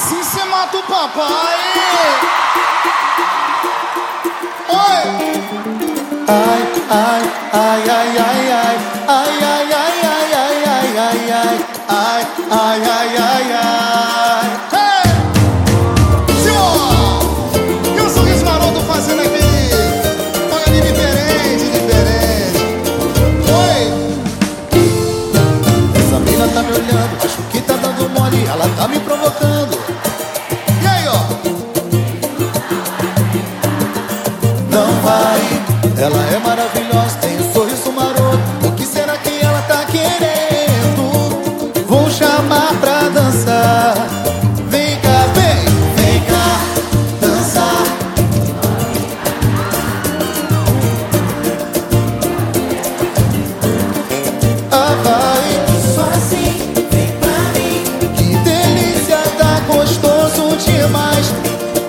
assim você mata o papai. Oi! Ai, ai, ai, ai, ai, ai, ai, ai, ai, ai, ai, ai, ai, ai, ai, ai, ai, ai, ai. E tá me olhando, acho que tá Não vai, ela é maravilhosa, tem um sorriso maroto. O que será que ela tá querendo? Vou chamar pra dançar. Vem cá, vem, vem cá, dançar. Ah, vai. Só assim, vem pra mim. Que delícia, tá gostoso demais.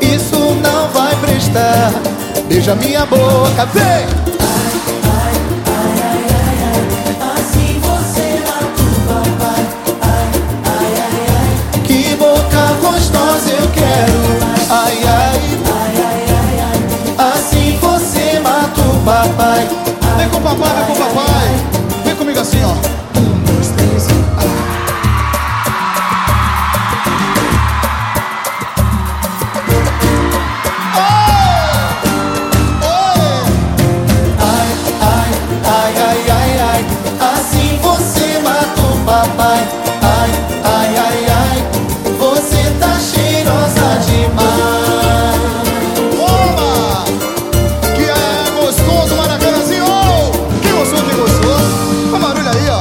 Isso não vai prestar. Beija minha boca, vem! papai, vem com o papai, vem com o papai. Vem comigo assim, ó. Papai. Ai, ai, ai, ai, você tá cheirosa demais. Toma! Que é gostoso, Maracanãzinho! Que gostoso, que gostoso! Olha o barulho aí, ó.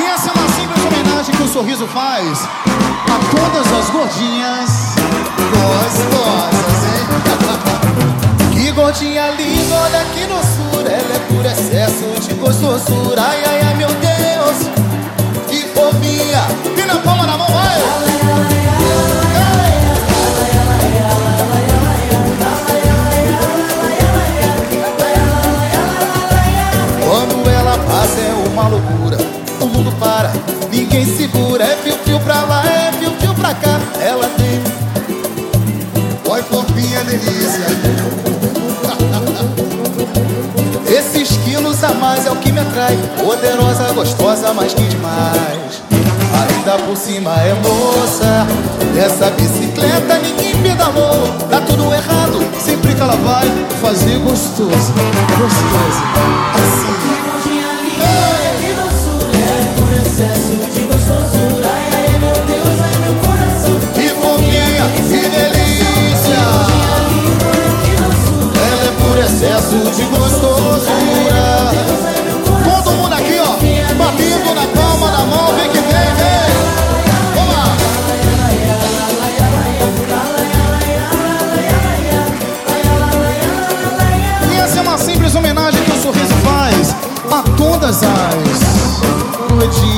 E essa é uma simples homenagem que o sorriso faz a todas as gordinhas gostosas, hein? Que gordinha linda, olha que doçura Ela é por excesso de gostosura Ai, ai, ai, meu Deus. Que fofinha. E na palma da mão, vai! Quando ela passa é uma loucura. O mundo para, ninguém segura. É fio-fio pra lá, é fio-fio pra cá. Ela tem. Oi, fofinha, delícia! Esses quilos a mais É o que me atrai Poderosa, gostosa, mais que demais Ainda por cima é moça Essa bicicleta ninguém pedalou Tá tudo errado Sempre que ela vai fazer gostoso, gostoso. Assim. de gostosura. Todo mundo aqui, ó, batendo na palma da mão, vem que vem, vem. Vamos lá. E essa é uma simples homenagem que o sorriso faz a todas as noites.